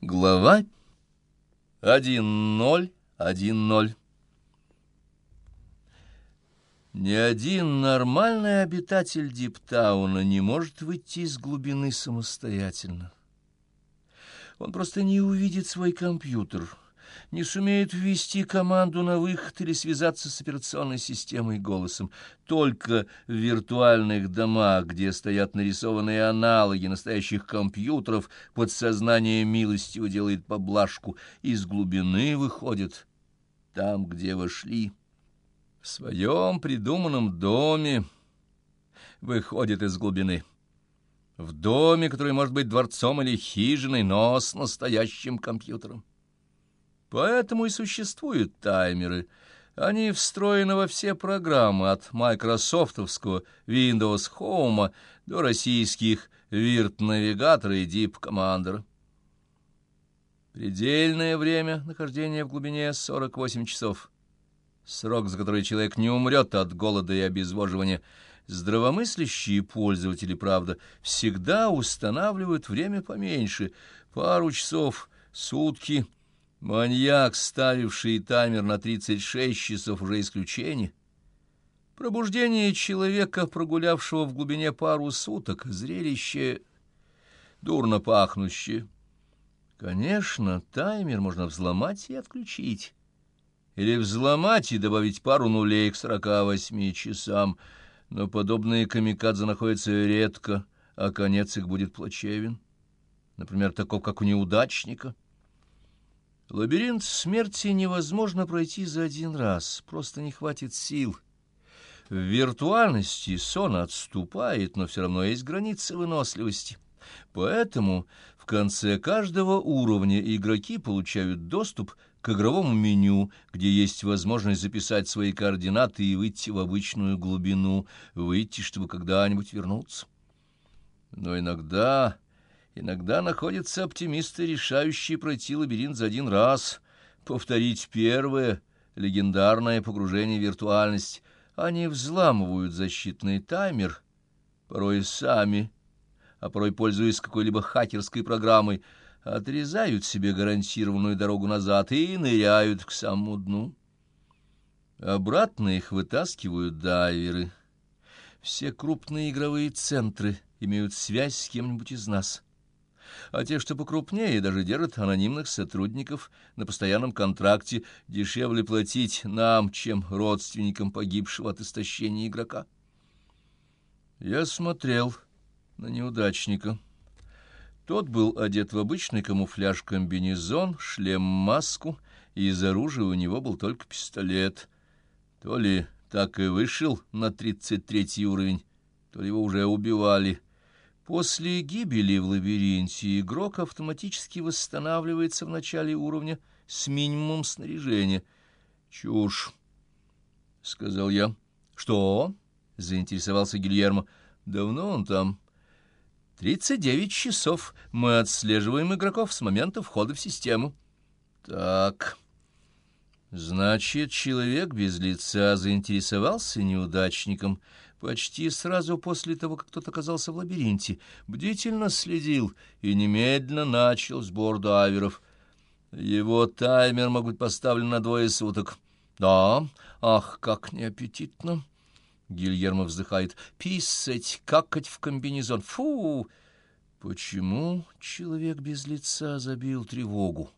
Глава 1.0.1.0 Ни один нормальный обитатель Диптауна не может выйти из глубины самостоятельно. Он просто не увидит свой компьютер, не сумеет ввести команду на выход или связаться с операционной системой голосом. Только в виртуальных домах, где стоят нарисованные аналоги настоящих компьютеров, подсознание милостиво делает поблажку, из глубины выходит там, где вошли. В своем придуманном доме выходит из глубины. В доме, который может быть дворцом или хижиной, но с настоящим компьютером. Поэтому и существуют таймеры. Они встроены во все программы от майкрософтовского Windows Home до российских Virt-навигатора и Deep Commander. Предельное время нахождения в глубине 48 часов. Срок, за который человек не умрет от голода и обезвоживания. Здравомыслящие пользователи, правда, всегда устанавливают время поменьше. Пару часов, сутки — Маньяк, ставивший таймер на 36 часов, уже исключение. Пробуждение человека, прогулявшего в глубине пару суток, зрелище дурно пахнущее. Конечно, таймер можно взломать и отключить. Или взломать и добавить пару нулей к 48 часам, но подобные камикадзе находятся редко, а конец их будет плачевен. Например, таков, как у неудачника — Лабиринт смерти невозможно пройти за один раз, просто не хватит сил. В виртуальности сон отступает, но все равно есть границы выносливости. Поэтому в конце каждого уровня игроки получают доступ к игровому меню, где есть возможность записать свои координаты и выйти в обычную глубину, выйти, чтобы когда-нибудь вернуться. Но иногда Иногда находятся оптимисты, решающие пройти лабиринт за один раз, повторить первое, легендарное погружение в виртуальность. Они взламывают защитный таймер, порой сами, а порой, пользуясь какой-либо хакерской программой, отрезают себе гарантированную дорогу назад и ныряют к самому дну. Обратно их вытаскивают дайверы. Все крупные игровые центры имеют связь с кем-нибудь из нас — а те, что покрупнее, даже держат анонимных сотрудников на постоянном контракте, дешевле платить нам, чем родственникам погибшего от истощения игрока. Я смотрел на неудачника. Тот был одет в обычный камуфляж-комбинезон, шлем-маску, и из оружия у него был только пистолет. То ли так и вышел на тридцать третий уровень, то ли его уже убивали — После гибели в лабиринте игрок автоматически восстанавливается в начале уровня с минимумом снаряжения. «Чушь», — сказал я. «Что?» — заинтересовался Гильермо. «Давно он там?» «Тридцать девять часов. Мы отслеживаем игроков с момента входа в систему». «Так...» Значит, человек без лица заинтересовался неудачником почти сразу после того, как тот оказался в лабиринте, бдительно следил и немедленно начал сбор дайверов. Его таймер мог быть поставлен на двое суток. Да, ах, как неаппетитно! Гильермо вздыхает. Писать, какать в комбинезон. Фу! Почему человек без лица забил тревогу?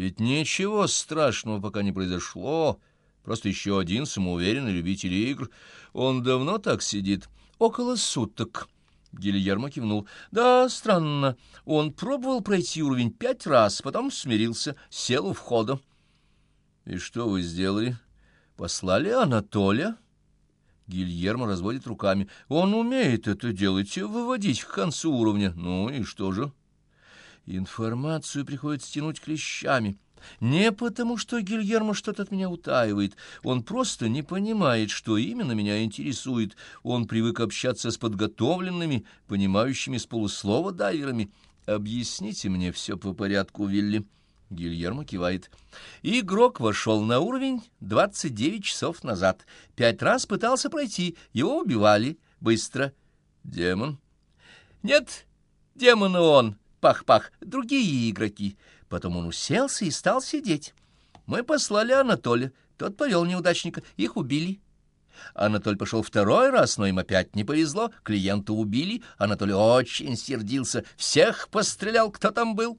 Ведь ничего страшного пока не произошло. Просто еще один самоуверенный любитель игр. Он давно так сидит? Около суток. Гильермо кивнул. Да, странно. Он пробовал пройти уровень пять раз, потом смирился, сел у входа. И что вы сделали? Послали Анатолия? Гильермо разводит руками. Он умеет это делать, выводить к концу уровня. Ну и что же? Информацию приходится тянуть клещами. Не потому, что Гильермо что-то от меня утаивает. Он просто не понимает, что именно меня интересует. Он привык общаться с подготовленными, понимающими с полуслова дайверами. Объясните мне все по порядку, Вилли. Гильермо кивает. Игрок вошел на уровень 29 часов назад. Пять раз пытался пройти. Его убивали. Быстро. Демон? Нет, демон он. Пах-пах, другие игроки. Потом он уселся и стал сидеть. Мы послали Анатолия, тот повел неудачника, их убили. Анатоль пошел второй раз, но им опять не повезло, клиента убили, Анатолий очень сердился, всех пострелял, кто там был.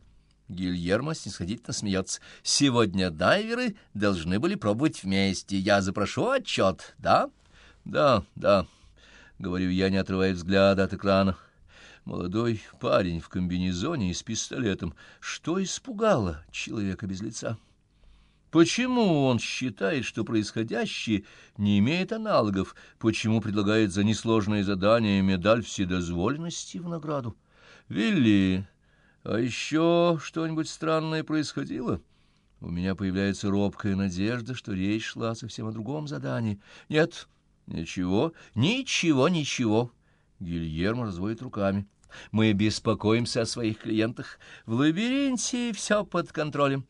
Гильермо снисходительно смеется. «Сегодня дайверы должны были пробовать вместе. Я запрошу отчет, да?» «Да, да», — говорю я, не отрывая взгляда от экрана. Молодой парень в комбинезоне и с пистолетом. Что испугало человека без лица? Почему он считает, что происходящее не имеет аналогов? Почему предлагает за несложное задание медаль вседозволенности в награду? Вилли, а еще что-нибудь странное происходило? У меня появляется робкая надежда, что речь шла совсем о другом задании. Нет, ничего, ничего, ничего. Гильермо разводит руками. Мы беспокоимся о своих клиентах. В лабиринте все под контролем.